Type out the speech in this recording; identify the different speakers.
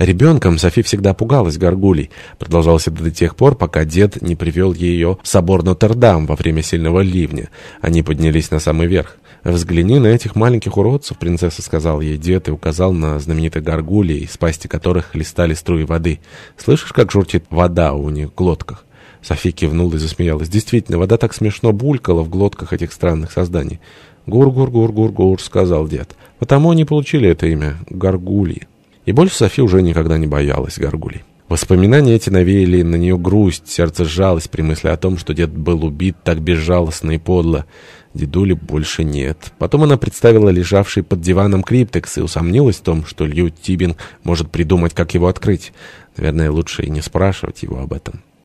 Speaker 1: Ребенком Софи всегда пугалась горгулей. Продолжалось это до тех пор, пока дед не привел ее в собор Нотр-Дам во время сильного ливня. Они поднялись на самый верх. «Взгляни на этих маленьких уродцев», — принцесса сказал ей дед и указал на знаменитых горгулей, из пасти которых хлестали струи воды. «Слышишь, как журчит вода у них в глотках?» Софи кивнула и засмеялась. Действительно, вода так смешно булькала в глотках этих странных созданий. «Гур-гур-гур-гур-гур», — сказал дед. «Потому они получили это имя — горгульи». И больше Софи уже никогда не боялась горгулей. Воспоминания эти навеяли на нее грусть, сердце сжалось при мысли о том, что дед был убит так безжалостно и подло. Дедули больше нет. Потом она представила лежавший под диваном криптекс и усомнилась в том, что Лью Тибинг может придумать, как его открыть. Наверное, лучше и не спрашивать его об этом.